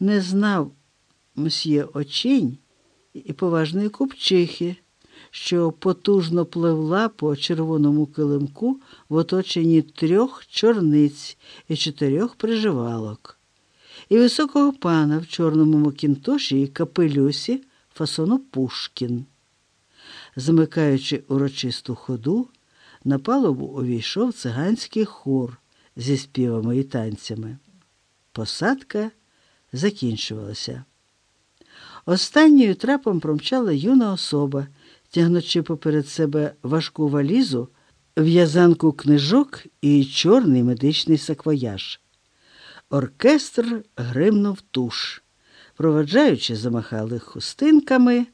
не знав мсьє очінь і поважної купчихи, що потужно пливла по червоному килимку в оточенні трьох чорниць і чотирьох приживалок, і високого пана в чорному макінтоші і капелюсі фасону Пушкін. Замикаючи урочисту ходу, на палубу увійшов циганський хор зі співами і танцями. Посадка закінчувалася. Останньою трапом промчала юна особа, тягнучи поперед себе важку валізу, в'язанку книжок і чорний медичний саквояж. Оркестр гримнув туш. Проводжаючи, замахали хустинками,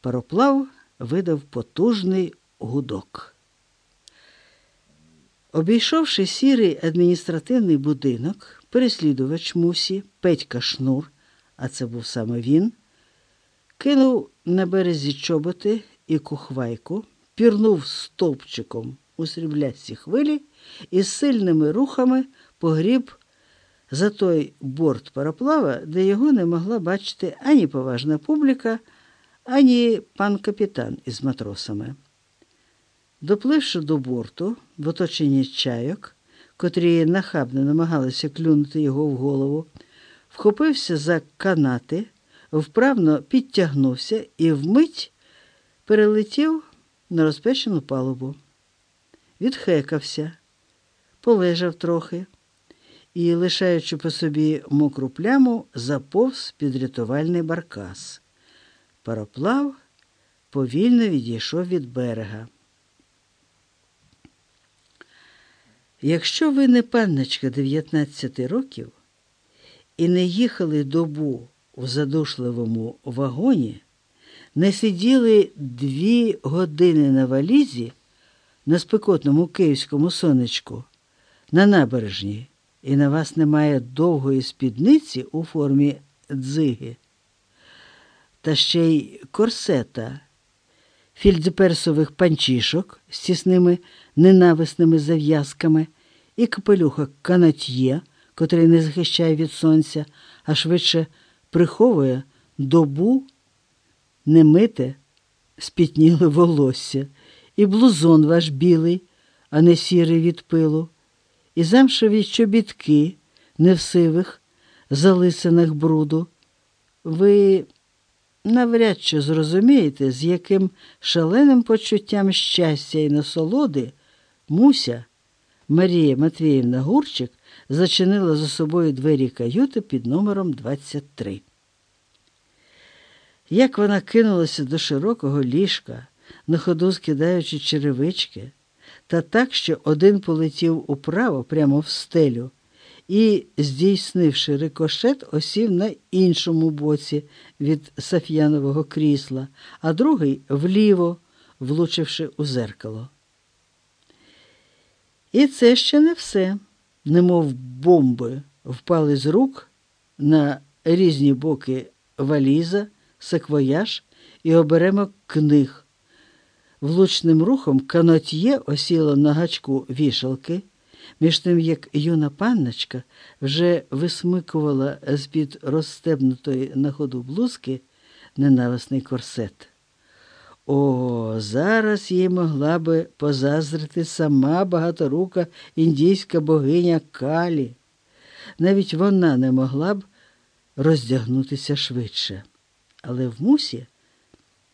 пароплав видав потужний гудок. Обійшовши сірий адміністративний будинок, переслідувач мусі, Петька Шнур, а це був саме він, кинув на березі чоботи і кухвайку, пірнув стовпчиком у сріблясті хвилі і сильними рухами погріб за той борт пароплава, де його не могла бачити ані поважна публіка, ані пан капітан із матросами. Допливши до борту в оточенні чайок, котрі нахабно намагалися клюнути його в голову, вхопився за канати, вправно підтягнувся і вмить перелетів на розпечену палубу. Відхекався, полежав трохи і, лишаючи по собі мокру пляму, заповз під рятувальний баркас. Пароплав повільно відійшов від берега. Якщо ви не панночка 19 років і не їхали добу в задушливому вагоні, не сиділи дві години на валізі на спекотному київському сонечку, на набережні, і на вас немає довгої спідниці у формі дзиги, та ще й корсета, фільдзеперсових панчішок з тісними ненависними зав'язками і капелюха канатьє, котрий не захищає від сонця, а швидше приховує добу немите, спітніле волосся, і блузон ваш білий, а не сірий від пилу, і замшеві чобітки, не в сивих, залисинах бруду. Ви навряд чи зрозумієте, з яким шаленим почуттям щастя і насолоди Муся Марія Матвіївна Гурчик зачинила за собою двері каюти під номером 23. Як вона кинулася до широкого ліжка, на ходу скидаючи черевички, та так, що один полетів управо прямо в стелю і, здійснивши рикошет, осів на іншому боці від Саф'янового крісла, а другий вліво, влучивши у дзеркало. І це ще не все, немов бомби впали з рук на різні боки валіза, саквояж і оберемок книг. Влучним рухом канотьє осіло на гачку вішалки, між тим як юна панночка вже висмикувала з-під розстебнутої на ходу блузки ненависний корсет. О, зараз їй могла би позазрити сама багаторука індійська богиня Калі. Навіть вона не могла б роздягнутися швидше. Але в мусі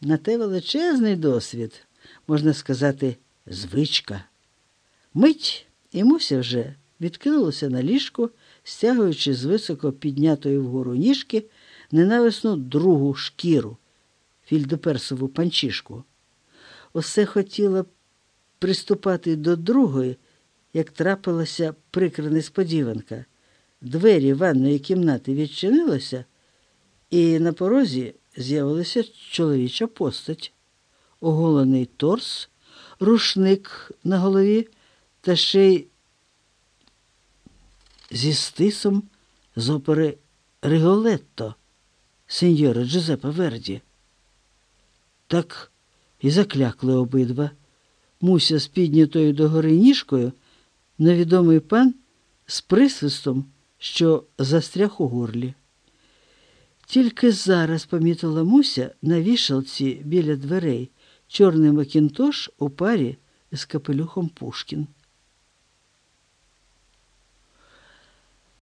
на те величезний досвід, можна сказати, звичка. Мить і муся вже відкинулася на ліжко, стягуючи з високо піднятої вгору ніжки ненависну другу шкіру фільдоперсову панчішку. Усе хотіла приступати до другої, як трапилася прикра несподіванка. Двері ванної кімнати відчинилися, і на порозі з'явилася чоловіча постать, оголений торс, рушник на голові та ще й зі стисом з опери Риголетто сеньора Джузеппе Верді. Так і заклякли обидва. Муся з піднятою догори ніжкою, невідомий пан з присвистом, що застряг у горлі. Тільки зараз помітила Муся на вішалці біля дверей чорний макінтош у парі з капелюхом Пушкін.